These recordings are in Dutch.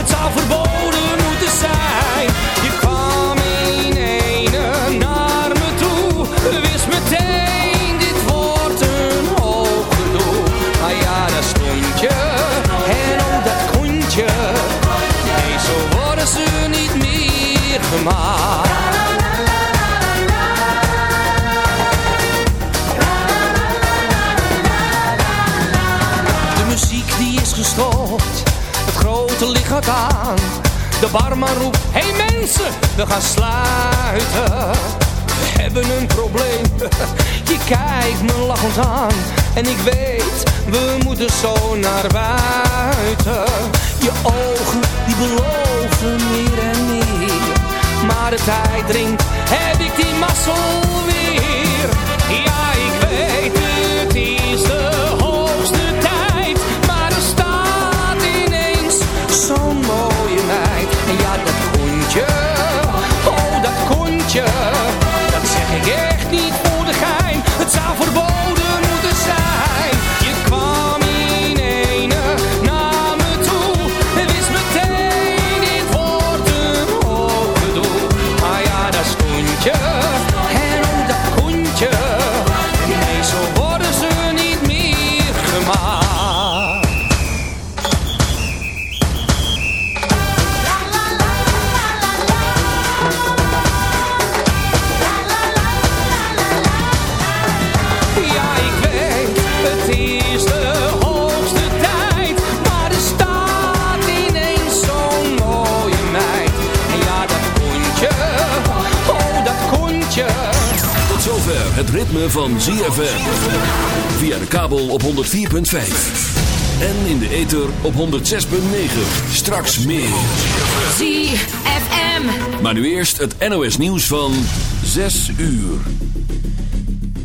Het zou verboden barman roept, hey mensen, we gaan sluiten. We hebben een probleem. Je kijkt me lachend aan. En ik weet, we moeten zo naar buiten. Je ogen, die beloven meer en meer. Maar de tijd dringt, heb ik die mazzel weer. Ja, ik weet, het is de ritme van ZFM. Via de kabel op 104.5. En in de ether op 106.9. Straks meer. ZFM. Maar nu eerst het NOS nieuws van 6 uur.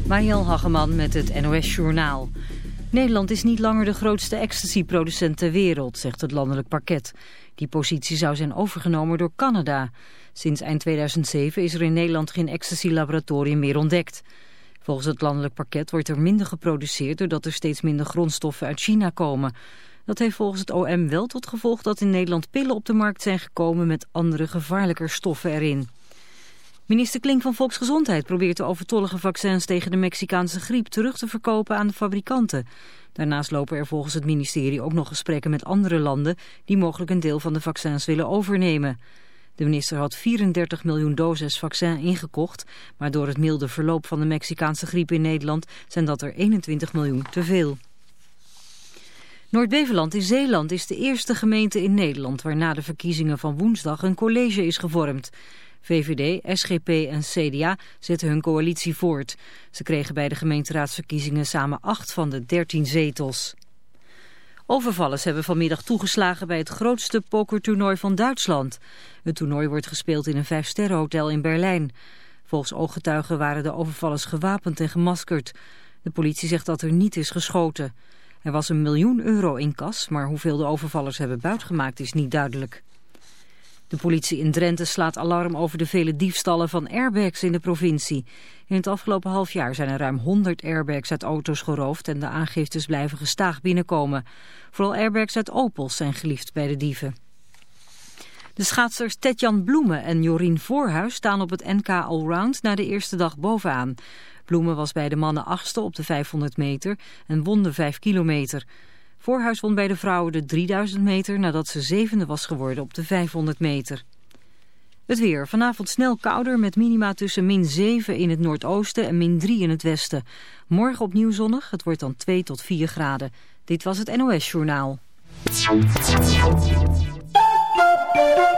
Mariel Hageman met het NOS Journaal. Nederland is niet langer de grootste ecstasy-producent ter wereld, zegt het landelijk parket. Die positie zou zijn overgenomen door Canada. Sinds eind 2007 is er in Nederland geen ecstasy-laboratorium meer ontdekt. Volgens het landelijk parket wordt er minder geproduceerd... doordat er steeds minder grondstoffen uit China komen. Dat heeft volgens het OM wel tot gevolg dat in Nederland pillen op de markt zijn gekomen... met andere gevaarlijker stoffen erin. Minister Klink van Volksgezondheid probeert de overtollige vaccins tegen de Mexicaanse griep terug te verkopen aan de fabrikanten. Daarnaast lopen er volgens het ministerie ook nog gesprekken met andere landen die mogelijk een deel van de vaccins willen overnemen. De minister had 34 miljoen doses vaccin ingekocht, maar door het milde verloop van de Mexicaanse griep in Nederland zijn dat er 21 miljoen te veel. Noord-Beveland in Zeeland is de eerste gemeente in Nederland waar na de verkiezingen van woensdag een college is gevormd. VVD, SGP en CDA zetten hun coalitie voort. Ze kregen bij de gemeenteraadsverkiezingen samen acht van de dertien zetels. Overvallers hebben vanmiddag toegeslagen bij het grootste pokertoernooi van Duitsland. Het toernooi wordt gespeeld in een vijfsterrenhotel in Berlijn. Volgens ooggetuigen waren de overvallers gewapend en gemaskerd. De politie zegt dat er niet is geschoten. Er was een miljoen euro in kas, maar hoeveel de overvallers hebben buitgemaakt is niet duidelijk. De politie in Drenthe slaat alarm over de vele diefstallen van airbags in de provincie. In het afgelopen half jaar zijn er ruim 100 airbags uit auto's geroofd en de aangiftes blijven gestaag binnenkomen. Vooral airbags uit Opels zijn geliefd bij de dieven. De schaatsers Tetjan Bloemen en Jorien Voorhuis staan op het NK Allround na de eerste dag bovenaan. Bloemen was bij de mannen achtste op de 500 meter en won de 5 kilometer. Voorhuis won bij de vrouwen de 3000 meter nadat ze zevende was geworden op de 500 meter. Het weer. Vanavond snel kouder met minima tussen min 7 in het noordoosten en min 3 in het westen. Morgen opnieuw zonnig. Het wordt dan 2 tot 4 graden. Dit was het NOS Journaal.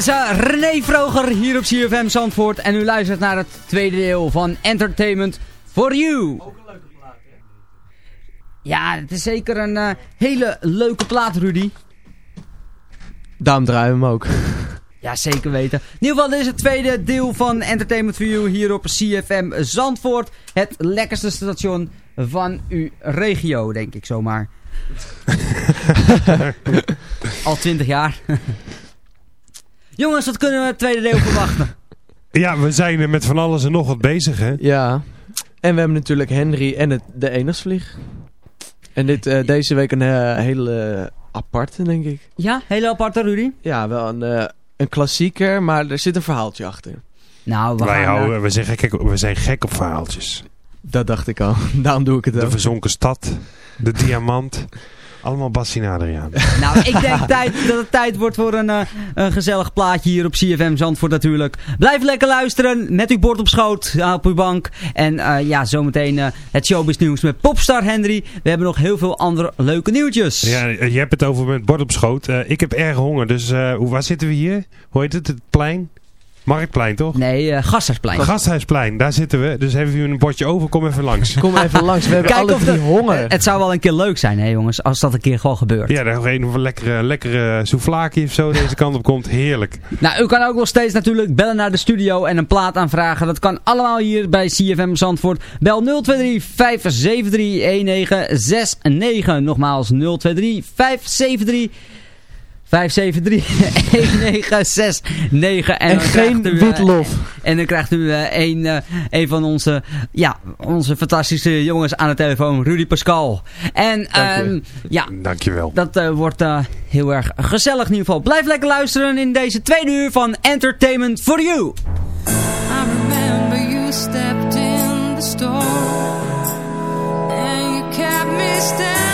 Is René Vroger hier op CFM Zandvoort. En u luistert naar het tweede deel van Entertainment for You. Ook een leuke plaat, hè? Ja, het is zeker een eh, hele leuke plaat, Rudy. Daarom draaien we hem ook. Ja, zeker weten. In ieder geval, dit is het tweede deel van Entertainment for You hier op CFM Zandvoort. Het lekkerste station van uw regio, denk ik zomaar. Al 20 jaar. Jongens, wat kunnen we het tweede deel verwachten? Ja, we zijn er met van alles en nog wat bezig, hè? Ja. En we hebben natuurlijk Henry en het, de Enersvlieg. En dit, eh, deze week een eh, hele aparte, denk ik. Ja, hele aparte, Rudy. Ja, wel een, eh, een klassieker, maar er zit een verhaaltje achter. Nou, we, Wij houden, we, zijn gek, we zijn gek op verhaaltjes. Dat dacht ik al. Daarom doe ik het De ook. verzonken stad, de diamant. Allemaal Bassie en Adriaan. Nou, ik denk tijd, dat het tijd wordt voor een, eh, een gezellig plaatje hier op CFM Zandvoort natuurlijk. Blijf lekker luisteren met uw bord op schoot eh, op uw bank. En eh, ja, zometeen eh, het showbiz nieuws met Popstar Henry. We hebben nog heel veel andere leuke nieuwtjes. Ja, je hebt het over met bord op schoot. Eh, ik heb erg honger, dus eh, hoe- waar zitten we hier? Hoe heet het? Het plein? Marktplein, toch? Nee, uh, Gasthuisplein. Gasthuisplein, daar zitten we. Dus hebben we een bordje over, kom even langs. Kom even langs, we hebben alle of drie de- honger. Het zou wel een keer leuk zijn, hè jongens, als dat een keer gewoon gebeurt. Ja, daar nog een of een lekkere, lekkere souvlaki of zo deze kant op komt. Heerlijk. Nou, u kan ook nog steeds natuurlijk bellen naar de studio en een plaat aanvragen. Dat kan allemaal hier bij CFM Zandvoort. Bel 023 573 1969. Nogmaals 023 573 573-1969. En geen u, eh, witlof. En dan krijgt u eh, een, eh, een van onze, ja, onze fantastische jongens aan de telefoon, Rudy Pascal. En Dank je. ehm, ja, Dankjewel. dat eh, wordt eh, heel erg gezellig in ieder geval. Blijf lekker luisteren in deze tweede uur van Entertainment for You. I remember you stepped in the store and you kept me standing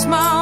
smile.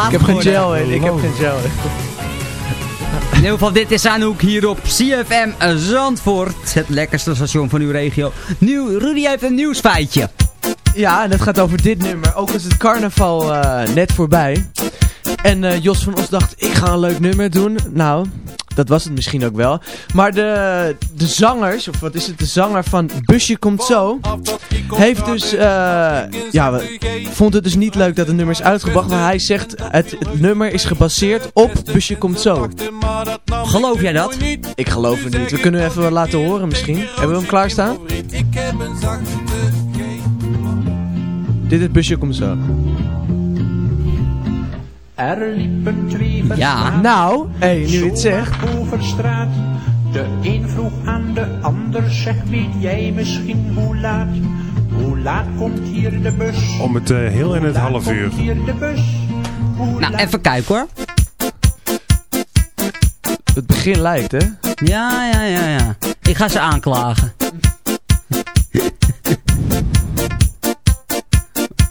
Laat Ik heb geen gel in, ik heb geen gel in. In ieder geval, dit is Anouk hier op CFM Zandvoort. Het lekkerste station van uw regio. Nieuw, Rudy heeft een nieuwsfeitje. Ja, en het gaat over dit nummer. Ook is het carnaval eh, net voorbij. En eh, Jos van Os dacht, ik ga een leuk nummer doen. Nou, dat was het misschien ook wel. Maar de, de zangers, of wat is het, de zanger van Busje Komt Zo, heeft dus, eh, ja, we- vond het dus niet leuk dat het nummer is uitgebracht. Maar hij zegt, het, het nummer is gebaseerd op Busje Komt Zo. Geloof jij dat? Ik geloof het niet. We kunnen hem even laten horen misschien. Hebben we hem klaarstaan? Dit is Busje Komt Zo. Er liepen twee Ja. Nou, hé, nu het zegt. over straat. De een vroeg aan de ander, zeg weet jij misschien hoe laat? Hoe laat komt hier de bus? Om het eh, heel in het half uur. Hier de bus. Nou, even kijken hoor. Het begin lijkt, hè? Ja, ja, ja, ja. Ik ga ze aanklagen.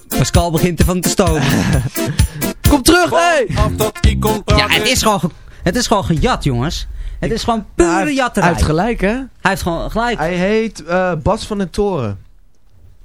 Pascal begint ervan te stomen. Kom terug, hé! Ja, het is gewoon, ge- het is gewoon gejat, jongens. Het is gewoon pure jatterij. hij heeft gelijk, hè? Hij heeft gewoon gelijk. Hij heet eh, Bas van den Toren.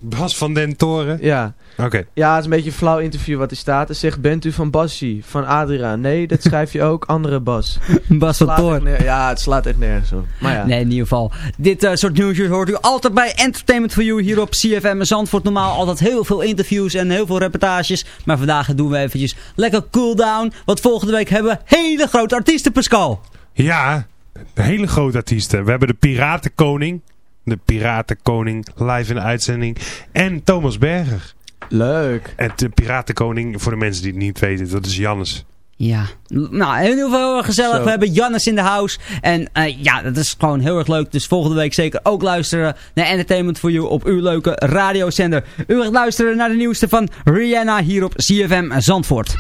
Bas van den Toren? Ja. Oké. Ja, het is een beetje een flauw interview wat hij staat. Hij zegt, bent u van Bassie? Van Adria? Nee, dat schrijf je ook. Andere Bas. Bas van Slaat echt Toren. neer- Ja, het slaat echt nergens op. Maar ja. Nee, in ieder geval. Dit eh, soort nieuwtjes hoort u altijd bij Entertainment for You hier op CFM en Zandvoort. Normaal altijd heel veel interviews en heel veel reportages. Maar vandaag doen we eventjes lekker cool down. Want volgende week hebben we hele grote artiesten, Pascal. Ja, hele grote artiesten. We hebben de Piratenkoning. De Piratenkoning live in de uitzending. En Thomas Berger. Leuk. En de Piratenkoning, voor de mensen die het niet weten, dat is Jannes. Ja, nou in ieder geval heel erg gezellig. Zo. We hebben Jannes in de house. En eh, ja, dat is gewoon heel erg leuk. Dus volgende week zeker ook luisteren naar Entertainment for You op uw leuke radiozender. U gaat luisteren naar de nieuwste van Rihanna hier op CFM Zandvoort.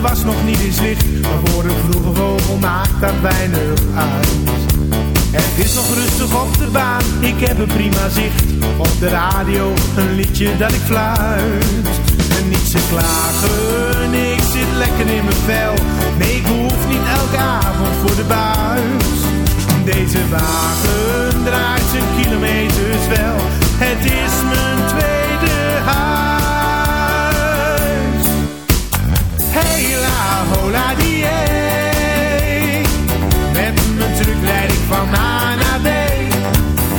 Was nog niet eens licht. Maar voor een vroege vogel maakt dat weinig uit. Het is nog rustig op de baan, ik heb een prima zicht. Op de radio een liedje dat ik fluit. En niet te klagen, ik zit lekker in mijn vel. Nee, ik hoef niet elke avond voor de buis. Deze wagen draait zijn kilometers wel. Het is mijn tweede huis. Hola die. Met mijn truck rijd ik van A naar B.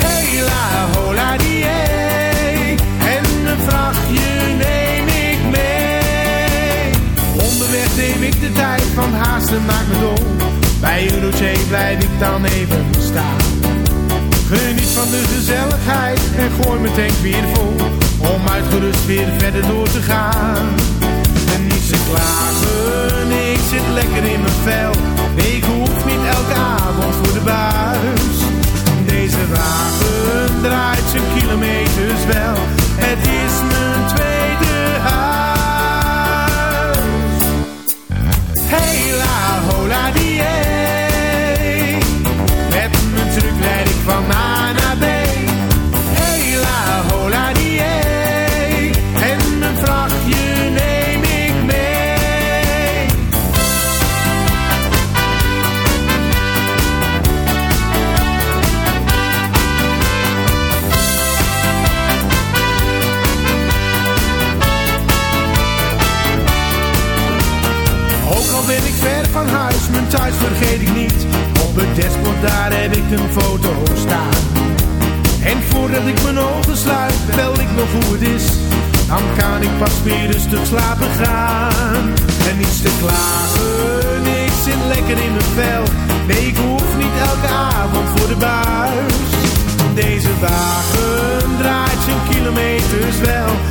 Hey la hola die. En een vrachtje neem ik mee. Onderweg neem ik de tijd van haasten maak me dol. Bij Eurotje blijf ik dan even staan. Geniet van de gezelligheid en gooi mijn tank weer vol. Om uitgerust weer verder door te gaan. Te klagen, ik zit lekker in mijn vel. Ik hoef niet elke avond voor de buis. Deze wagen draait zijn kilometers wel. Het is mijn tweede huis. Hey la hola die rustig slapen gaan. En niets te klagen, ik zit lekker in mijn vel. Nee, ik hoef niet elke avond voor de buis. Deze wagen draait zijn kilometers wel.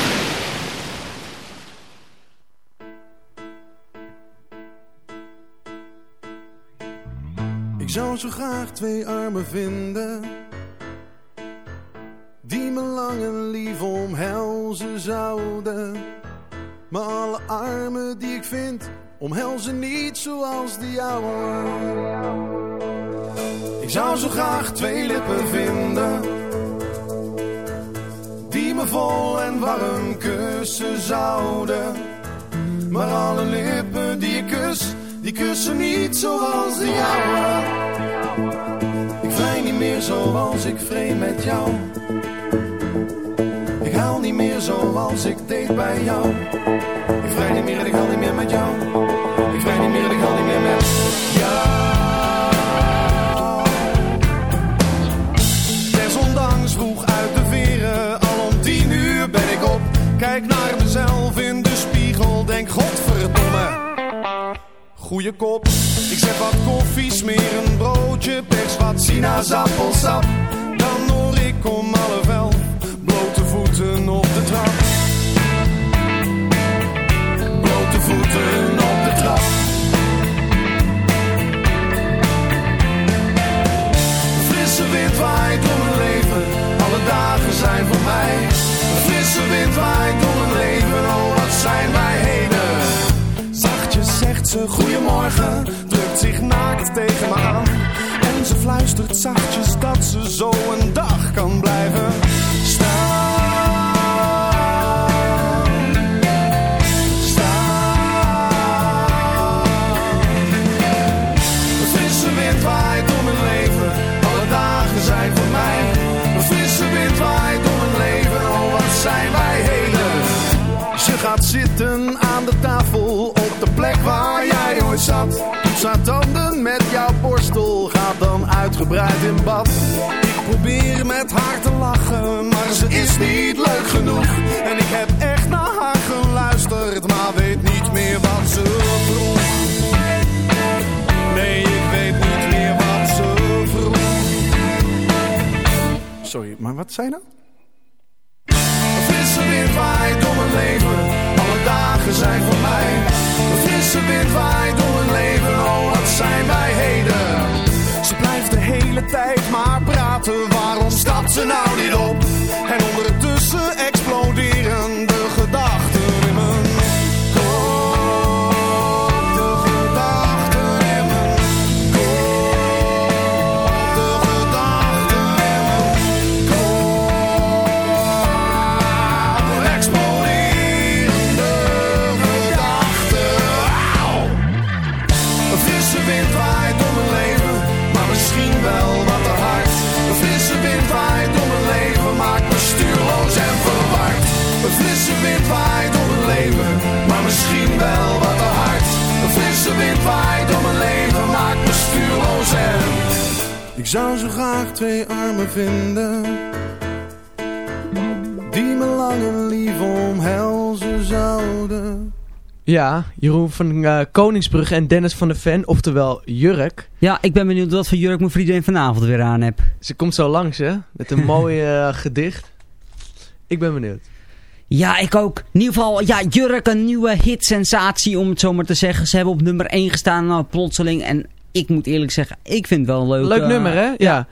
Graag twee lippen vinden. Die me vol en warm kussen zouden. Maar alle lippen die ik kus Die kussen niet zoals de jouwe. Ik vrij niet meer zoals ik vreemd met jou. Ik haal niet meer zoals ik deed bij jou. Ik vrij niet meer en ik haal niet meer met jou Goeie kop, ik zet wat koffie, smeer een broodje, pers wat sinaasappelsap. Dan hoor ik om half elf, blote voeten op de trap. Blote voeten op de trap. Frisse wind waait door mijn leven, alle dagen zijn voor mij. Frisse wind waait door mijn leven, oh wat zijn wij goeiemorgen, drukt zich naakt tegen me aan. En ze fluistert zachtjes dat ze zo een dag kan blijven uitgebreid in bad. Ik probeer met haar te lachen, maar ze is niet leuk genoeg. En ik heb echt naar haar geluisterd, maar weet niet meer wat ze vroeg. Nee, ik weet niet meer wat ze vroeg. Sorry, maar wat zei nou? Frisse wind waait door mijn leven, alle dagen zijn voor mij. Frisse wind waait door mijn leven, oh wat zijn wij heden. Tijd maar praten, waarom stapt ze nou niet op? En ondertussen exploderen Ik zou zo graag twee armen vinden, die me lang en lief omhelzen zouden. Ja, Jeroen van eh, Koningsbrugge en Dennis van de Ven, oftewel Jurk. Ja, ik ben benieuwd wat voor jurk mijn vriendin vanavond weer aan heb. Ze komt zo langs, hè? Met een mooi eh, gedicht. Ik ben benieuwd. Ja, ik ook. In ieder geval, ja, Jurk, een nieuwe hitsensatie om het zo maar te zeggen. Ze hebben op nummer 1 gestaan, nou, plotseling. En ik moet eerlijk zeggen, ik vind het wel een leuk. Leuk eh, nummer, hè? Ja.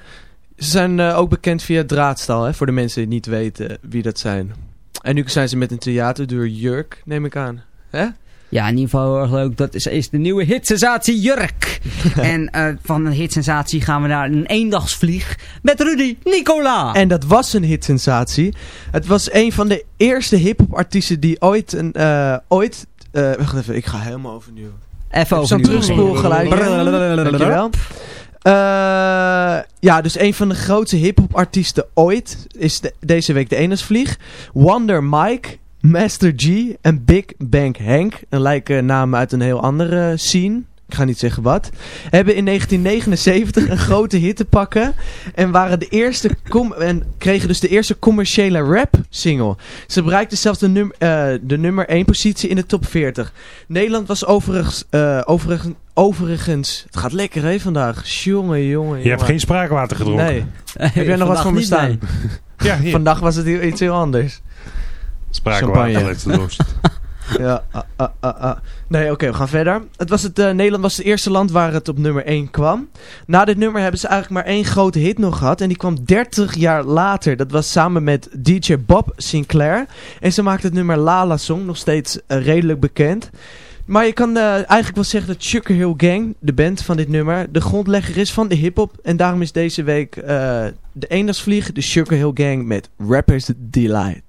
Ze zijn eh, ook bekend via Draadstal, hè? Voor de mensen die niet weten wie dat zijn. En nu zijn ze met een theaterduur Jurk, neem ik aan. Hè? Ja, in ieder geval heel erg leuk. Dat is, is de nieuwe hitsensatie Jurk. en eh, van een hitsensatie gaan we naar een eendagsvlieg met Rudy Nicola. En dat was een hitsensatie. Het was een van de eerste hip-hop artiesten die ooit een. eh, ooit. eh, wacht even, ik ga helemaal overnieuw. Even Zo'n overnieuw. terugspoelgeluid. Dankjewel. Eh, ja, dus een van de grootste hip-hop artiesten ooit is de- deze week de Enersvlieg. Wonder Mike, Master G en Big Bang Hank. Een lijken namen uit een heel andere scene. Ik ga niet zeggen wat. Hebben in 1979 een grote hit te pakken. En waren de eerste com en kregen dus de eerste commerciële rap single. Ze bereikten zelfs de, num eh, de nummer 1 positie in de top 40. Nederland was overigens, eh, overigens, overigens het gaat lekker hè vandaag. Jongen, jongen, Je hebt geen spraakwater gedronken. Nee. Heb jij nog wat voor me staan? Ja, hier. Vandaag was het heel- iets heel anders. Spraakwater Champagne. Ja, ah, ah, ah. Nee, oké, we gaan verder. Het was het, eh, Nederland was het eerste land waar het op nummer 1 kwam. Na dit nummer hebben ze eigenlijk maar één grote hit nog gehad. En die kwam 30 jaar later. Dat was samen met DJ Bob Sinclair. En ze maakte het nummer Lala Song nog steeds eh, redelijk bekend. Maar je kan eh, eigenlijk wel zeggen dat Sugar Hill Gang, de band van dit nummer, de grondlegger is van de hip-hop. En daarom is deze week de eendagsvlieg, de Sugar Hill Gang met Rappers Delight.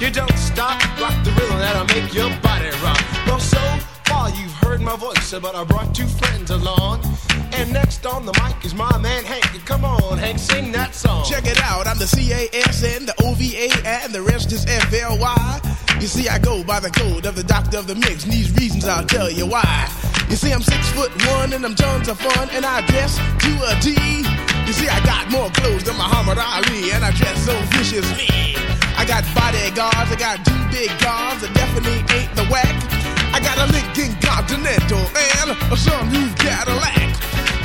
You don't stop, rock the rhythm that'll make your body rock. Well, so far you've heard my voice, but I brought two friends along. And next on the mic is my man Hank. Come on, Hank, sing that song. Check it out, I'm the C-A-S-N, the O-V-A, and the rest is F-L-Y. You see, I go by the code of the doctor of the mix, and these reasons I'll tell you why. You see, I'm six foot one, and I'm tons of fun, and I dress to a T. You see, I got more clothes than Muhammad Ali, and I dress so viciously. I got bodyguards, I got two big guns that definitely ain't the whack. I got a Lincoln Continental and a new Cadillac.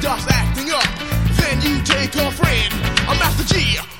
starts acting up, then you take her friend. I'm Master G.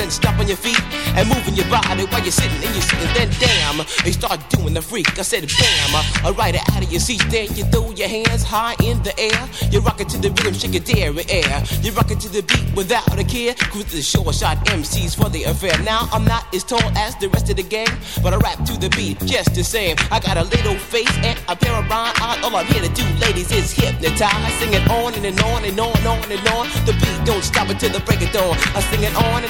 and stomping your feet and moving your body while you're sitting and you're sitting. Then damn, they start doing the freak. I said bam, I it out of your seat. Then you throw your hands high in the air. You rock it to the rhythm, shake your dairy air. You rock it to the beat without a care. Cruise the short shot MCs for the affair. Now I'm not as tall as the rest of the gang, but I rap to the beat just the same. I got a little face and a pair of rhyme eyes. All I'm here to do, ladies, is hypnotize. I sing it on and, and on and on and on and on. The beat don't stop until the break of dawn. I sing it on and,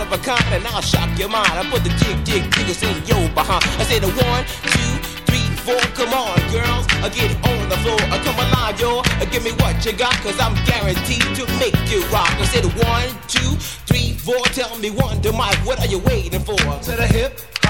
one of a kind and I'll shock your mind. I put the jig, jig, jiggers in your behind. I say the one, two, three, four. Come on, girls, I get on the floor. I come alive, yo. Uh, Give me what you got, cause I'm guaranteed to make you rock. I said one, two, three, four. Tell me one, to Mike, what are you waiting for? To the hip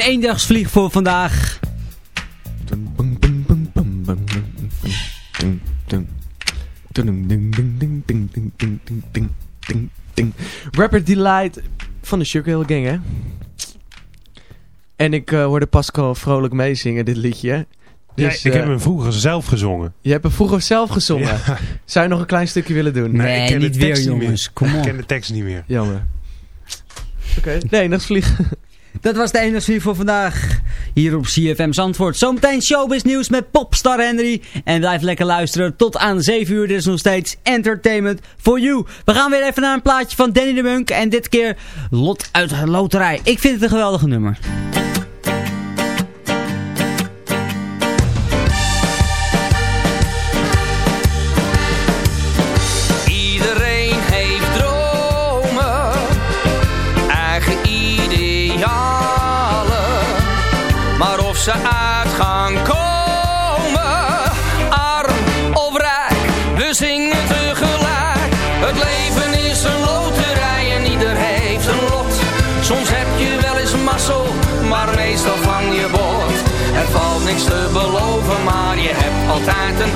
De eendagsvlieg voor vandaag. Rapper Delight van de Sugar Hill Gang, hè? En ik eh, hoorde Pascal vrolijk meezingen, dit liedje. Ja, Dus, ik eh, heb hem vroeger zelf gezongen. Je hebt hem vroeger zelf gezongen. Ja. Zou je nog een klein stukje willen doen? Nee, ik ken de tekst niet meer. Ik ken de tekst niet meer. Jammer. Oké, nee, eendagsvlieg. Dat was de eendagsvlieg voor vandaag. Hier op CFM Zandvoort. Zometeen showbiz nieuws met Popstar Henry. En blijf lekker luisteren. Tot aan 7 uur. Dit is nog steeds entertainment for you. We gaan weer even naar een plaatje van Danny de Munk. En dit keer Lot uit de Loterij. Ik vind het een geweldige nummer.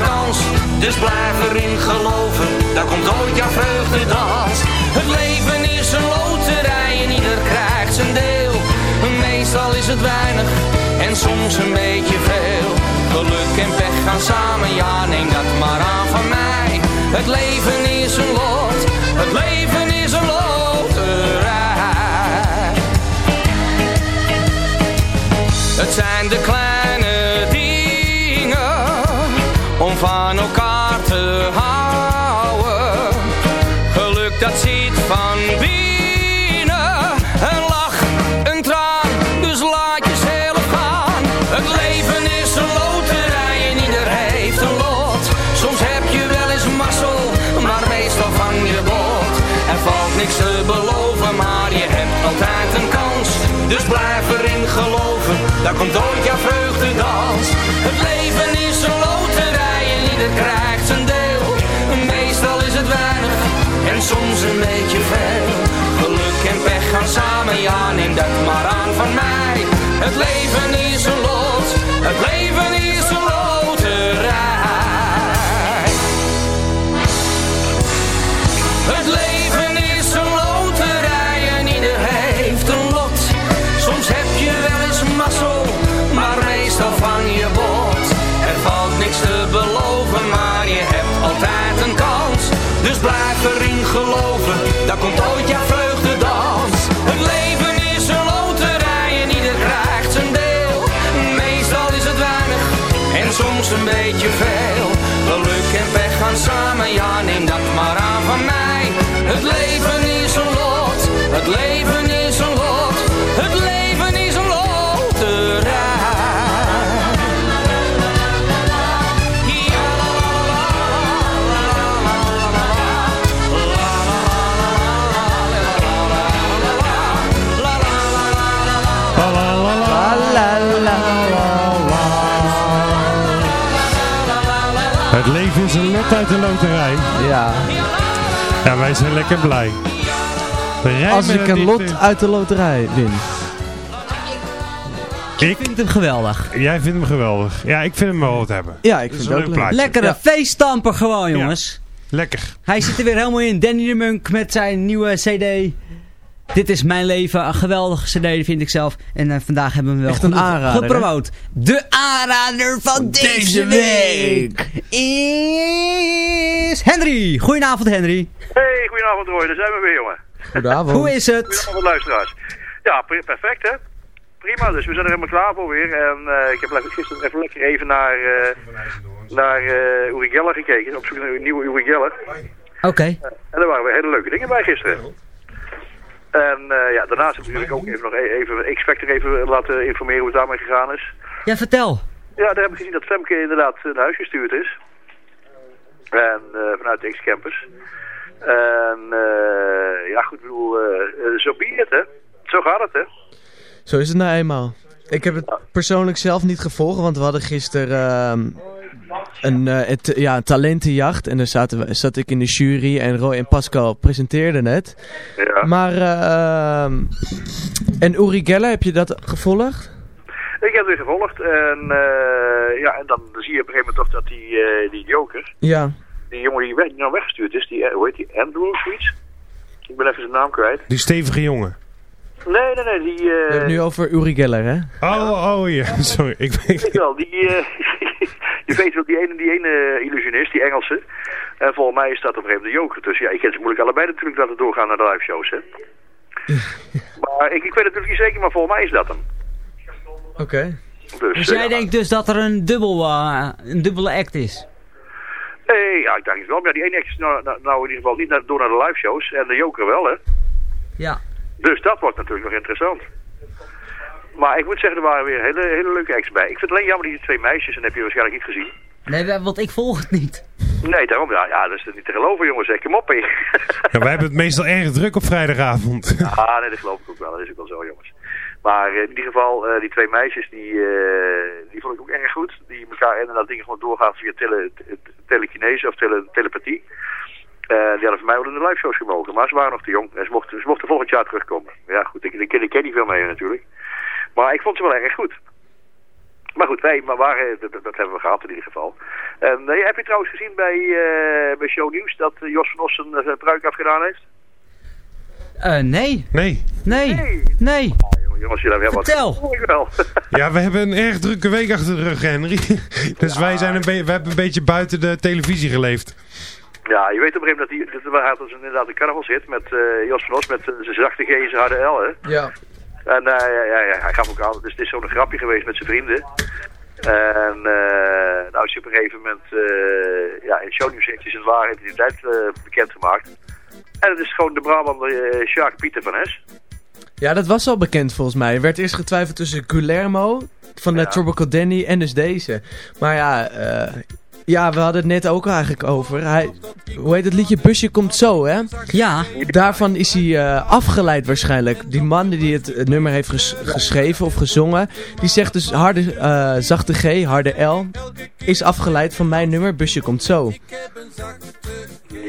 Kans. Dus blijf erin geloven, daar komt ooit jouw vreugdedans. Het leven is een loterij en ieder krijgt zijn deel. Meestal meestal is het weinig en soms een beetje veel. Geluk en pech gaan samen, ja neem dat maar aan van mij. Het leven is een lot, het leven is een loterij. Het zijn de kleine om van elkaar te houden. Geluk dat ziet van binnen. Een lach, een traan, dus laat jezelf gaan. Het leven is een loterij en ieder heeft een lot. Soms heb je wel eens mazzel, maar meestal vang je bot. Er valt niks te beloven, maar je hebt altijd een kans. Dus blijf erin geloven, daar komt ooit jouw vreugdedans. Krijgt zijn deel. Meestal is het weinig en soms een beetje veel. Geluk en pech gaan samen, ja neem dat maar aan van mij. Het leven is een lot, het leven geloven, dan komt ooit jouw vreugdedans. Het leven is een loterij en ieder krijgt zijn deel. Meestal is het weinig en soms een beetje veel. Geluk en pech gaan samen, ja neem dat maar aan van mij. Het leven is een lot, het leven is Ja. Ja, wij zijn lekker blij. Als ik een lot uit de loterij win. Ik vind hem geweldig. Jij vindt hem geweldig. Ja, ik vind hem wel wat hebben. Ja, ik vind het ook leuk plaatje. Lekkere feeststamper gewoon, jongens. Lekker. Hij zit er weer helemaal in. Danny de Munk met zijn nieuwe cd. Dit is mijn leven. Een geweldige cd vind ik zelf. En eh, vandaag hebben we hem wel Echt een goed aanrader, hè? gepromoot. De aanrader van deze, deze week is Henry. Goedenavond Henry. Hey, goedenavond Roy, daar zijn we weer jongen. Goedenavond. Hoe is het? Goedenavond luisteraars. Ja, per- perfect hè. Prima, dus we zijn er helemaal klaar voor weer. En eh, ik heb gisteren even lekker even naar, eh naar eh Uri Geller gekeken, op zoek naar een nieuwe Uri Geller. Oké. En daar waren weer hele leuke dingen bij gisteren. En eh, ja, daarnaast heb ik natuurlijk ook even nog e- even X-Factor even laten informeren hoe het daarmee gegaan is. Ja, vertel. Ja, daar heb ik gezien dat Femke inderdaad naar huis gestuurd is. En eh, vanuit de X-Campus. En eh, ja, goed, ik bedoel, zo be it, hè. Zo gaat het, hè. Zo is het nou eenmaal. Ik heb het persoonlijk zelf niet gevolgd, want we hadden gisteren ehm, een, eh, het, ja, een talentenjacht. En daar zaten we, zat ik in de jury en Roy en Pascal presenteerden het. Ja. Maar, ehm, en Uri Geller, heb je dat gevolgd? Ik heb het weer gevolgd en, eh, ja, en dan zie je op een gegeven moment toch dat die, eh, die joker, Ja. die jongen die, weg, die nou weggestuurd is, die, hoe heet die, Andrew of zoiets? Ik ben even zijn naam kwijt. Die stevige jongen. Nee, nee, nee, die... We hebben het nu over Uri Geller, hè? Oh, oh ja, sorry. Ik weet... Je wel, die, eh, je weet wel, die ene, die ene illusionist, die Engelse. En volgens mij is dat op een gegeven moment de joker. Dus ja, ik ken ze moeilijk allebei natuurlijk laten doorgaan naar de live shows, hè. maar ik, ik weet het natuurlijk niet zeker, maar volgens mij is dat hem. Oké. Dus, Dus eh, jij denkt dus dat er een, dubbel, eh, een dubbele act is? eh, ja, ik denk het wel. Maar ja, die ene act is nou, nou, nou in ieder geval niet naar, door naar de live shows. En de joker wel, hè. Ja. Dus dat wordt natuurlijk nog interessant. Maar ik moet zeggen, er waren weer hele, hele leuke acts bij. Ik vind het alleen jammer die twee meisjes, en dat heb je waarschijnlijk niet gezien. Nee, want ik volg het niet. Nee, daarom, ja, ja dat is niet te geloven jongens, zeg, kom op hé. Ja, wij hebben het meestal erg druk op vrijdagavond. Ah, nee, dat geloof ik ook wel. Dat is ook wel zo, jongens. Maar eh, in ieder geval, eh, die twee meisjes, die, eh, die vond ik ook erg goed. Die elkaar inderdaad dingen gewoon doorgaan via tele, te- telekinese of tele, telepathie. Eh, die hadden voor mij wel in de live shows gemogen. Maar ze waren nog te jong. En ze mochten, ze mochten volgend jaar terugkomen. Ja, goed, ik, ik, ken- ik ken niet veel mee natuurlijk. Maar ik vond ze wel erg goed. Maar goed, nee, maar waar, eh, dat, dat hebben we gehad in ieder geval. En eh, heb je trouwens gezien bij, eh, bij Show Nieuws dat eh, Jos van Ossen eh, zijn pruik afgedaan heeft? Eh, nee. Nee. Nee. Nee. jongens, jullie hebben wat. Vertel. Wel. Ja, we hebben een erg drukke week achter de rug, Henry. Dus wij zijn een, we hebben een beetje buiten de televisie geleefd. Ja, je weet op een gegeven moment dat hij dat inderdaad een carnaval zit met eh, Jos van Os met eh, zijn zachte G en zijn harde L, hè. Ja. En eh, ja, ja, ja, hij gaf ook aan, dus het is zo'n grapje geweest met zijn vrienden. En nou is hij op een gegeven moment, eh, ja, in shownieuws heeft hij zijn ware identiteit bekendgemaakt. En het is gewoon de Brabander Sjaak Pieter van Es. Ja, dat was al bekend volgens mij. Er werd eerst getwijfeld tussen Guillermo van de Tropical Danny en dus deze. Maar ja, eh, ja, we hadden het net ook eigenlijk over. Hij, hoe heet het liedje? Busje komt zo, hè? Ja. Daarvan is hij eh, afgeleid waarschijnlijk. Die man die het, het nummer heeft ges- geschreven of gezongen, die zegt dus harde, eh, zachte G, harde L, is afgeleid van mijn nummer, Busje komt zo.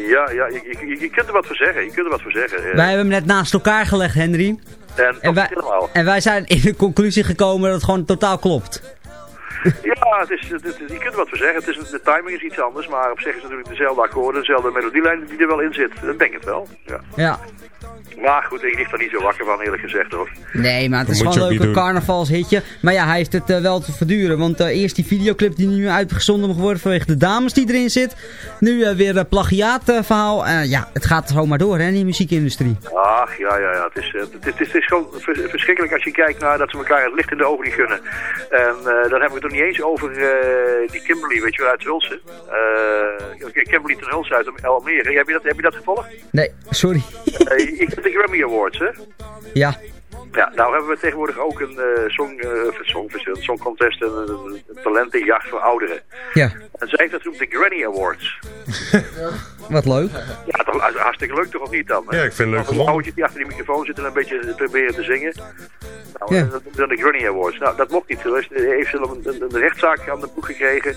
Ja, ja, je, kunt er wat voor zeggen, je kunt er wat voor zeggen. eh. Wij hebben hem net naast elkaar gelegd, Henry. En, En wij, en wij zijn in de conclusie gekomen dat het gewoon totaal klopt. Ja, het is, het, je kunt wat voor zeggen. Het is, de timing is iets anders, maar op zich is het natuurlijk dezelfde akkoorden, dezelfde melodielijn die er wel in zit. Dat denk ik wel, ja. Ja. Maar goed, ik lig er niet zo wakker van, eerlijk gezegd hoor. Nee, maar het is gewoon een leuke carnavalshitje. Maar ja, hij heeft het eh, wel te verduren. Want eh, eerst die videoclip die nu uitgezonden mag worden vanwege de dames die erin zit. Nu eh, weer een plagiaatverhaal. Eh, ja, het gaat zomaar door hè, in die muziekindustrie. Ach, ja, ja, ja. Het is, het is, het is, het is gewoon vers- verschrikkelijk als je kijkt naar dat ze elkaar het licht in de ogen niet gunnen. En eh, dan hebben we het nog niet eens over eh, die Kimberly, weet je wel, uit Hulsen. Eh, Kimberly ten Hulsen uit Almere. Heb je dat, heb je dat gevolgd? Nee, sorry. Eh, de Grammy Awards, hè? Ja. Ja, nou hebben we tegenwoordig ook een eh song, een songcontest, een, een, een talentenjacht voor ouderen. Ja. En zij heeft dat de Granny Awards. Wat leuk. Ja, toch, hartstikke leuk toch of niet dan? hè? Ja, ik vind het leuk Als een die achter die microfoon zit en een beetje proberen te zingen. Nou, Ja. eh, dat dan de Granny Awards. Nou, dat mocht niet. Er is- heeft ze een, een, een rechtszaak aan de boek gekregen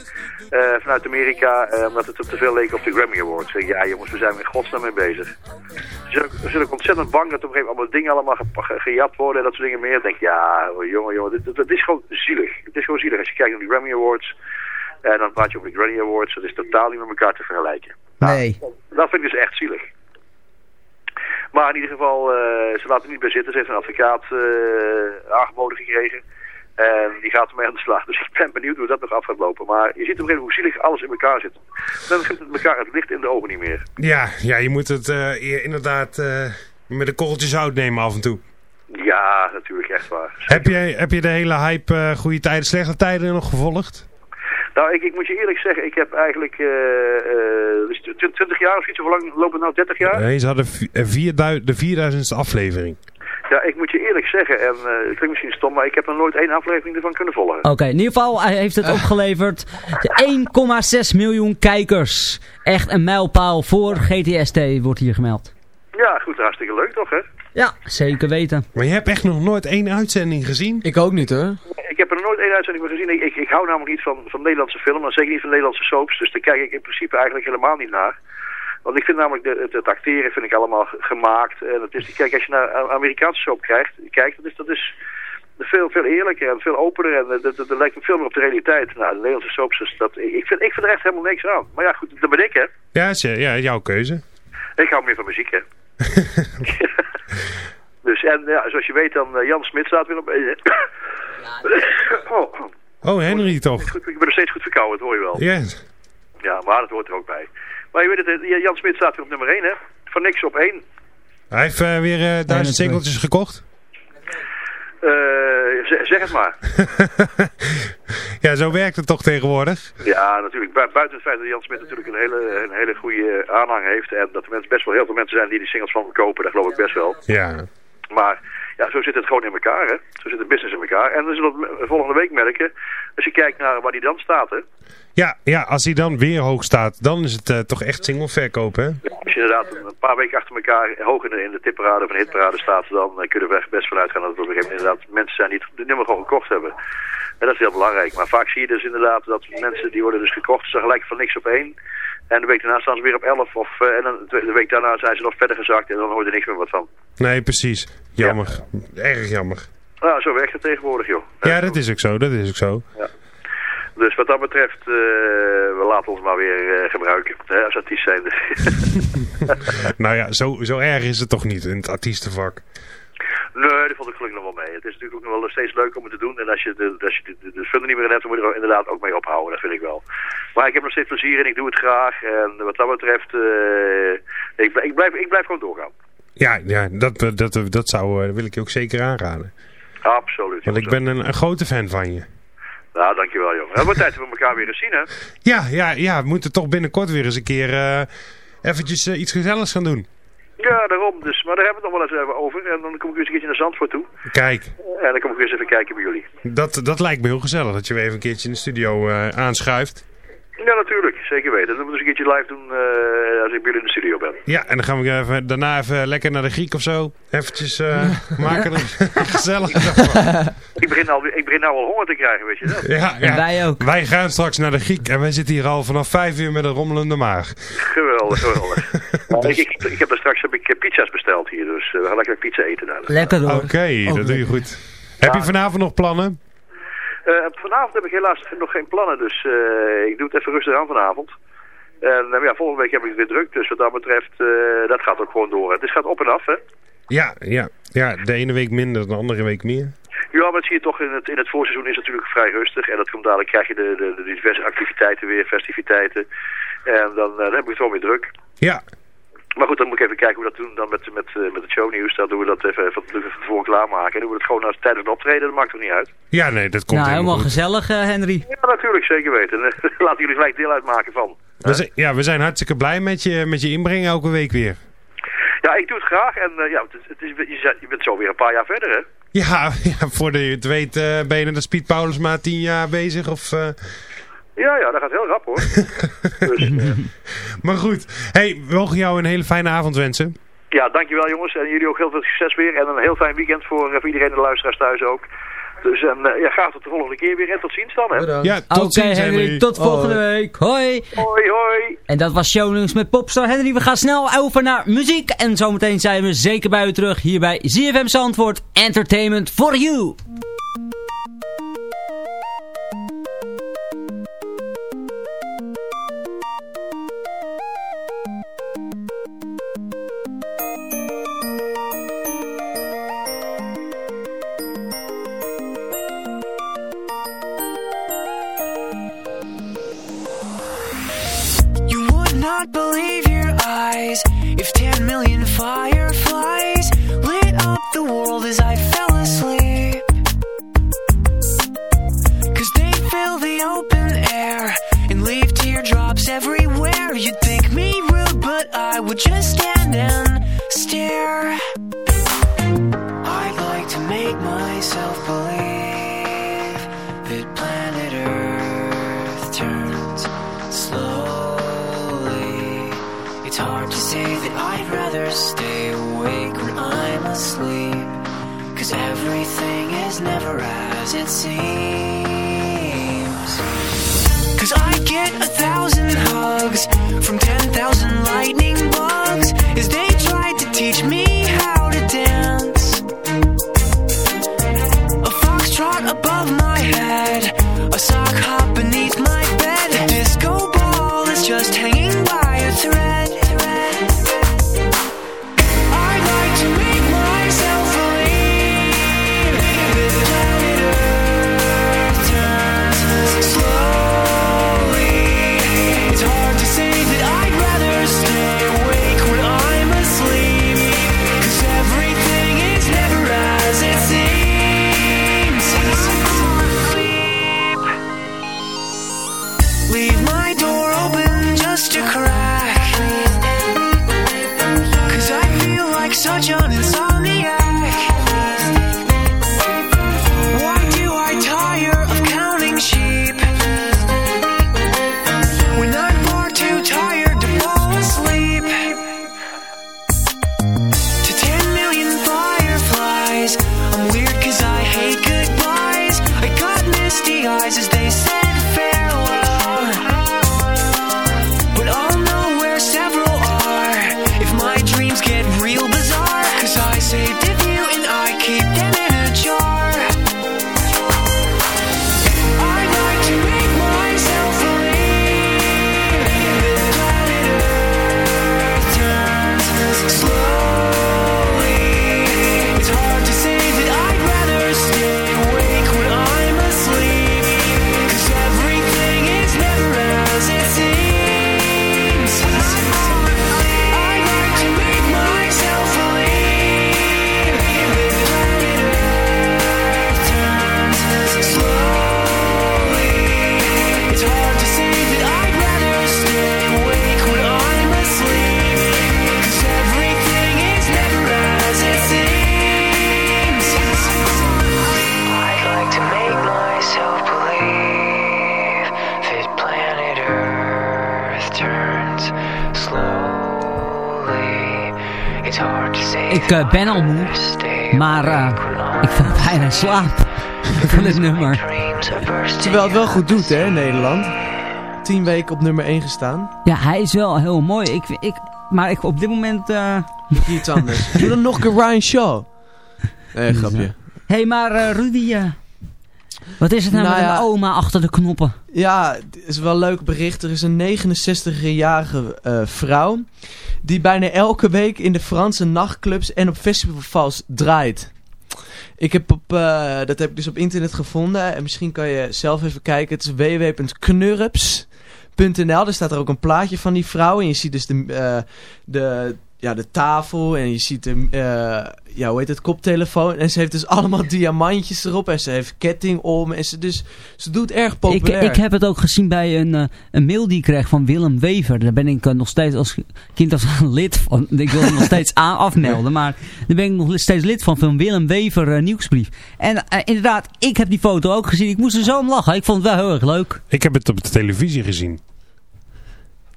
eh, vanuit Amerika, eh, omdat het te veel leek op de Grammy Awards. Zeg, ja jongens, we zijn er in godsnaam mee bezig. Ze zijn, ook- ze zijn ook ontzettend bang dat op een gegeven moment allemaal dingen allemaal ge- ge- gejat worden en dat soort dingen meer. Ik denk, ja, jongen, jongen, dit, dit, dit is gewoon zielig. Het is gewoon zielig als je kijkt naar die Grammy Awards. En dan praat je over de Grammy Awards. Dat is totaal niet met elkaar te vergelijken. Nee. Dat vind ik dus echt zielig. Maar in ieder geval, eh, ze laten er niet bij zitten. Ze heeft een advocaat eh, aangeboden gekregen. En die gaat ermee aan de slag. Dus ik ben benieuwd hoe dat nog af gaat lopen. Maar je ziet op een gegeven moment hoe zielig alles in elkaar zit. Dan geeft het elkaar het licht in de ogen niet meer. Ja, ja je moet het eh, inderdaad eh, met een korreltje zout nemen af en toe. Ja, natuurlijk, echt waar. Heb je, heb je de hele hype eh, goede tijden, slechte tijden nog gevolgd? Nou, ik, ik moet je eerlijk zeggen, ik heb eigenlijk eh eh, dus tw- 20 jaar of iets, hoe lang loopt het nou? 30 jaar? Nee, ze hadden eh, de 4000ste aflevering. Ja, ik moet je eerlijk zeggen, en eh, het klinkt misschien stom, maar ik heb nog nooit één aflevering ervan kunnen volgen. Oké, in ieder geval heeft het opgeleverd. 1,6 miljoen kijkers. Echt een mijlpaal voor GTST wordt hier gemeld. Ja, goed, hartstikke leuk toch, hè? Ja, zeker weten. Maar je hebt echt nog nooit één uitzending gezien? Ik ook niet hoor. Ik heb er nog nooit één uitzending van gezien. Ik, ik, ik hou namelijk niet van, van Nederlandse film, en zeker niet van Nederlandse soaps. Dus daar kijk ik in principe eigenlijk helemaal niet naar. Want ik vind namelijk de, het, het acteren vind ik allemaal ge- gemaakt. En het is, kijk, als je naar een Amerikaanse soap krijgt, kijkt, dat is, dat is veel, veel eerlijker en veel opener. En dat, dat, dat lijkt me veel meer op de realiteit. Nou, de Nederlandse soaps, dus dat, ik, vind, ik vind er echt helemaal niks aan. Maar ja, goed, dat ben ik, hè. Ja, ja jouw keuze. Ik hou meer van muziek, hè. dus, en ja, zoals je weet, dan eh, Jan Smit staat weer op... oh, Oh, Henry toch? ik ben nog steeds goed verkouden, dat hoor je wel. Ja. Ja, maar dat hoort er ook bij. Maar je weet het, eh, Jan Smit staat weer op nummer 1, hè? Van niks op 1. Hij heeft eh, weer eh, duizend singeltjes gekocht. Eh, zeg, zeg het maar. Ja, zo werkt het toch tegenwoordig? Ja, natuurlijk. Bu- buiten het feit dat Jan Smit natuurlijk een hele, een hele goede aanhang heeft. En dat er best wel heel veel mensen zijn die die singles van hem kopen. Dat geloof ik best wel. Ja. Maar ja, zo zit het gewoon in elkaar, hè. Zo zit de business in elkaar. En we zullen het volgende week merken. Als je kijkt naar waar die dan staat, hè. Ja, ja, als hij dan weer hoog staat, dan is het eh, toch echt singleverkoop, hè? Als je inderdaad een paar weken achter elkaar hoog in de, in de tipparade of de hitparade staat, dan eh, kunnen we er best vanuit gaan dat het op een gegeven moment inderdaad mensen zijn die het nummer gewoon gekocht hebben. En dat is heel belangrijk. Maar vaak zie je dus inderdaad dat mensen die worden dus gekocht, ze gelijk van niks op één. En de week daarna staan ze weer op 11 of, eh, en dan de week daarna zijn ze nog verder gezakt en dan hoor je er niks meer wat van. Nee, precies. Jammer. Erg jammer. Nou, zo werkt het tegenwoordig, joh. Ja, dat is ook zo, dat is ook zo. Dus wat dat betreft, eh, we laten ons maar weer eh, gebruiken hè, als artiest zijnde. nou ja, zo, zo erg is het toch niet in het artiestenvak. Nee, dat valt ik gelukkig nog wel mee. Het is natuurlijk ook nog wel steeds leuk om het te doen. En als je de, als je de, de, de funder niet meer in hebt, dan moet je er inderdaad ook mee ophouden. Dat vind ik wel. Maar ik heb nog steeds plezier en ik doe het graag. En wat dat betreft, eh, ik, ik, blijf, ik blijf gewoon doorgaan. Ja, ja dat, dat, dat, zou, eh, wil ik je ook zeker aanraden. Absoluut. Want ik ben een, een grote fan van je. Nou, dankjewel jongen. Het wordt tijd dat we elkaar weer eens zien hè. Ja, ja, ja, we moeten toch binnenkort weer eens een keer eh, eventjes iets gezelligs gaan doen. Ja, daarom dus. Maar daar hebben we het nog wel eens even over. En dan kom ik weer eens een keertje naar Zandvoort toe. Kijk, En dan kom ik weer eens even kijken bij jullie. dat, dat lijkt me heel gezellig dat je weer even een keertje in de studio eh, aanschuift. Ja, natuurlijk. Zeker weten. Dat moeten we eens een keertje live doen eh, als ik bij jullie in de studio ben. Ja, en dan gaan we even, daarna even lekker naar de Griek of zo. Eventjes eh, maken er gezellig. Ik begin, al, ik begin nou al honger te krijgen, weet je dat? Ja, ja. Wij gaan straks naar de Griek en wij zitten hier al vanaf vijf uur met een rommelende maag. Geweldig, geweldig. Ik, ik, ik heb daar straks heb ik, eh, pizza's besteld hier, dus we gaan lekker pizza eten daar. Lekker hoor. Oké, dat doe je goed. Heb je vanavond nog plannen? Eh, vanavond heb ik helaas nog geen plannen, dus eh, ik doe het even rustig aan vanavond. En eh, ja, volgende week heb ik het weer druk, dus wat dat betreft, dat gaat ook gewoon door. Het is, gaat op en af, hè. Ja, ja, ja, de ene week minder, de andere week meer. Ja, maar dat zie je toch in het, in het voorseizoen is het natuurlijk vrij rustig. En dat komt dadelijk, krijg je de, de, de diverse activiteiten weer, festiviteiten. En dan, dan heb ik het gewoon weer druk. Ja. Maar goed, dan moet ik even kijken hoe we dat doen dan met, met, eh, met het shownieuws. Dan doen we dat even van van tevoren klaarmaken. En doen we het gewoon als, tijdens een optreden, dat maakt toch niet uit. Ja, nee, dat komt Nou, helemaal goed. gezellig, eh, Henry. Ja, natuurlijk, zeker weten. Laten jullie gelijk deel uitmaken van. We zijn, ja, we zijn hartstikke blij met je, met je inbreng elke week weer. Ja, ik doe het graag. En eh, ja, het, het is, je, bent- je bent zo weer een paar jaar verder, hè? Ja, ja voordat je het weet eh, ben je naar de Speed Paulusma tien jaar bezig. Of, eh, Ja, ja, dat gaat heel rap, hoor. dus, eh, Maar goed, hey, we mogen jou een hele fijne avond wensen. ja, dankjewel jongens. En jullie ook heel veel succes weer. En een heel fijn weekend voor, eh, voor iedereen, de luisteraars thuis ook. Dus en, eh, ja, graag tot de volgende keer weer. En tot ziens dan, hè? Ja, tot Oké ziens Henry, Henry. tot volgende week. Hoi. Hoi, hoi. En dat was Shownieuws met Popstar Henry. We gaan snel over naar muziek. En zometeen zijn we zeker bij u terug hier bij ZFM Zandvoort. Entertainment for you. You believe your eyes if 10 million fireflies lit up the world as I fell asleep. Cause they fill the open air and leave teardrops everywhere. You'd think me rude, but I would just see. Ik eh, ben al moe, maar eh, ik val bijna in slaap van dit nummer. Terwijl het wel goed doet, hè, in Nederland. Tien weken op nummer 1 gestaan. Ja, hij is wel heel mooi. Ik, ik, maar ik, op dit moment... eh ik iets anders. Doe dan nog een keer Ryan Shaw. Nee, grapje. Hé, hey, maar eh, Rudy... eh, wat is het nou, Nou met ja. een oma achter de knoppen? Ja, het is wel een leuk bericht. Er is een 69-jarige eh, vrouw die bijna elke week in de Franse nachtclubs en op festivals draait. Ik heb op, eh, dat heb ik dus op internet gevonden en misschien kan je zelf even kijken. Het is www.knurps.nl. Daar staat er ook een plaatje van die vrouw en je ziet dus de, eh, de, ja, de tafel en je ziet de, eh, ja, hoe heet het, koptelefoon. En ze heeft dus allemaal diamantjes erop en ze heeft ketting om en ze, dus, ze doet erg Ik, populair. ik heb het ook gezien bij een, eh, een mail die ik kreeg van Willem Wever. Daar ben ik eh, nog steeds als kind als lid van. Ik wil hem nog steeds aan afmelden. Maar daar ben ik nog steeds lid van. Van Willem Wever eh, nieuwsbrief. En inderdaad, ik heb die foto ook gezien. Ik moest er zo om lachen. Ik vond het wel heel erg leuk. Ik heb het op de televisie gezien.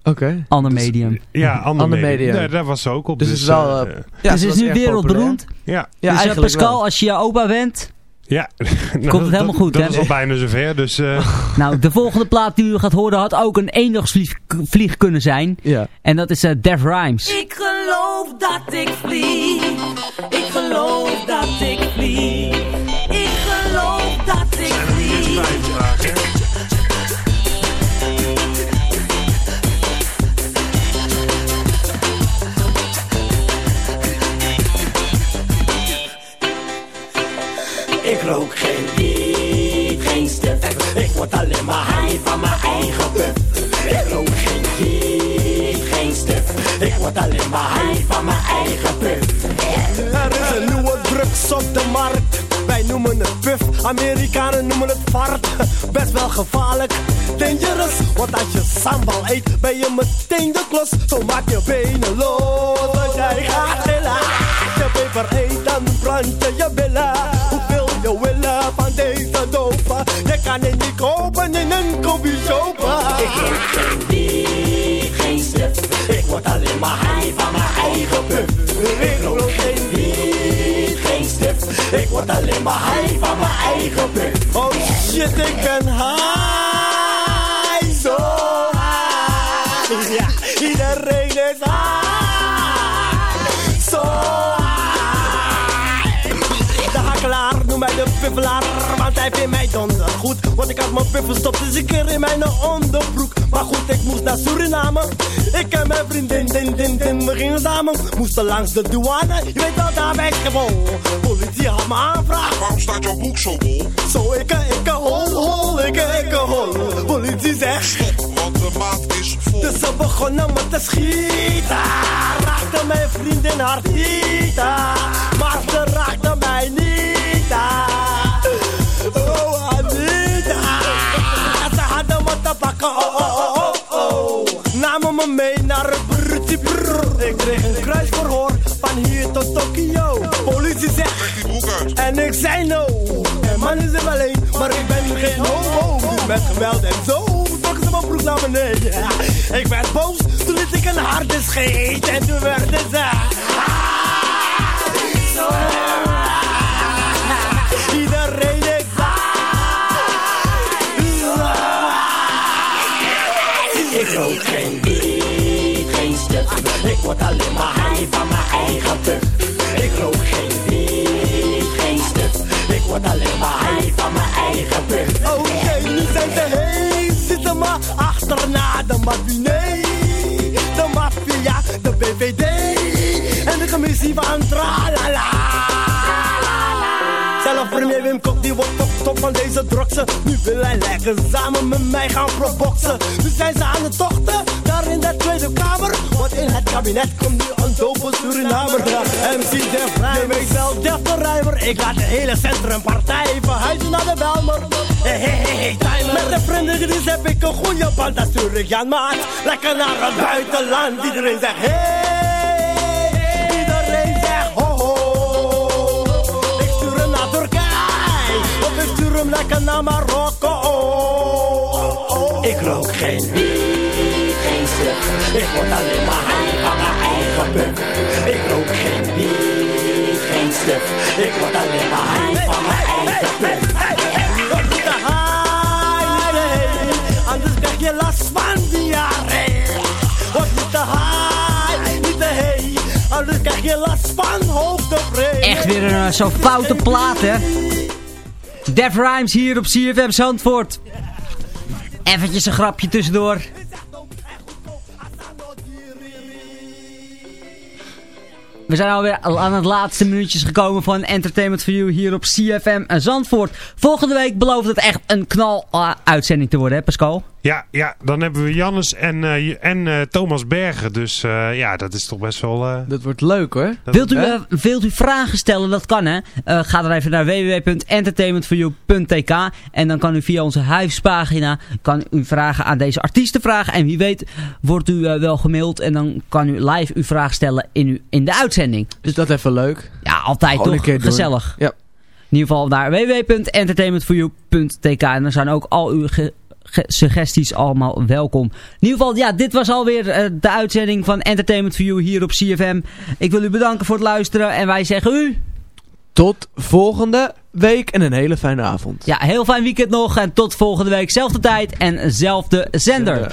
Oké. Ander medium. Ja, ander, Ander medium. medium. Nee, daar was ze ook op. Dus het is wel, eh, eh, dus ze het is nu wereldberoemd. ja. Ja, dus eh, eigenlijk Pascal, wel. als je je opa bent... Ja. Nou, Komt het helemaal goed, dat, hè? Dat is al bijna zover, dus... eh, Nou, de volgende plaat die u gaat horen had ook een eendagsvlieg vlieg kunnen zijn. Ja. En dat is eh Def Rhymes. Ik geloof dat ik vlieg. Ik geloof dat ik vlieg. Ik geloof dat ik vlieg. Ik rook geen wiet, geen stuf. Ik word alleen maar high van mijn eigen puff. Ik rook geen wiet, geen stuf. Ik word alleen maar high van mijn eigen puff. Er is een nieuwe drugs op de markt. Wij noemen het puff, Amerikanen noemen het fart. Best wel gevaarlijk, dangerous. Want als je sambal eet, ben je meteen de klos. Zo maak je benen los, want jij gaat. Als je peper eet, dan brand je je billen. Je willen van deze dopen. Je kan het niet kopen in een koffieshop. Ik rook geen wiet, geen stuf. Ik word alleen maar high van mijn eigen puff. Ik rook geen wiet, geen stuf. Ik word alleen maar high van mijn eigen puff. Oh shit, ik ben high, zo high. Ja, iedereen is high, mij de puffelaar, want hij vindt mij donder goed. Want ik had mijn puffen stopt, dus ik in mijn onderbroek. Maar goed, ik moest naar Suriname. Ik en mijn vriendin, din, din, din, we gingen samen. Moesten langs de douane, je weet wel, daar ben ik gewoon. Politie had me aanvraag. Waarom staat jouw boek zo bol? Zo, ik, ik, hol, hol, ik, ik, hol. Politie zegt. Stop, want de maat is vol. Dus ze begonnen me te schieten. Raakte mijn vriendin haar tieten. Maar ze raakte Oh, oh, oh, oh, oh. Namen me mee naar het bruttie brrr. Ik kreeg een kruisverhoor van hier tot Tokio. Politie zegt. En ik zei no. En man is er alleen, maar ik ben geen homo. Dus met geweld en zo trokken ze mijn broek naar beneden. Ik werd boos, toen liet ik een harde scheet. En toen werden ze... Zo. Ik word alleen maar high van mijn eigen puff. Ik rook geen wiet, geen stuf. Ik word alleen maar high van mijn eigen puff. Oké, nu zijn ze heen. Zitten maar achterna de matinee. De maffia, de BVD. En de commissie van Tralala. Premier Wim Kok, die wordt top top van deze droksen. Nu wil hij lekker samen met mij gaan proboxen. Nu zijn ze aan de tochten, daar in de Tweede Kamer. Want in het kabinet komt nu een dope Surinamer. MC Def je weet wel, Def de Rijmer. Ik laat de hele centrumpartij verhuizen naar de Belmer. Hey, hey, hey, timer. Met de vrienden heb ik een goede band, dat stuur ik aan maat. Lekker naar het buitenland, iedereen zegt hey. Lekker naar Marokko. Ik rook geen wiet, geen stuf. Ik word alleen maar high van mijn eigen puf. Ik rook geen wiet, geen stuf. Ik word alleen maar high van mijn eigen high, nee, anders krijg je last van diarree. Word niet te high, niet te hey, anders krijg je last van hoofdpijn. Echt weer een eh, zo'n foute plaat, hè? Def Rhymes hier op CFM Zandvoort. Eventjes een grapje tussendoor. We zijn alweer aan het laatste minuutjes gekomen van Entertainment for You hier op CFM Zandvoort. Volgende week belooft het echt een knal eh, uitzending te worden, hè Pascal? Ja, ja, dan hebben we Jannes en, eh, en eh, Thomas Bergen. Dus eh, ja, dat is toch best wel... eh, Dat wordt leuk hoor. Wilt u, wilt u vragen stellen? Dat kan hè. Eh, ga dan even naar www.entertainmentforyou.tk en dan kan u via onze huispagina kan u vragen aan deze artiesten vragen. En wie weet wordt u wel gemaild en dan kan u live uw vraag stellen in, u, in de uitzending. Dus dat even leuk. Ja, altijd Gewoon een toch? Gezellig. Ja. In ieder geval naar www.entertainmentforyou.tk en dan zijn ook al uw suggesties allemaal welkom. In ieder geval, ja, dit was alweer eh, de uitzending van Entertainment for You hier op CFM. Ik wil u bedanken voor het luisteren en wij zeggen u... Tot volgende week en een hele fijne avond. Ja, heel fijn weekend nog en tot volgende week. Zelfde tijd en zelfde zender.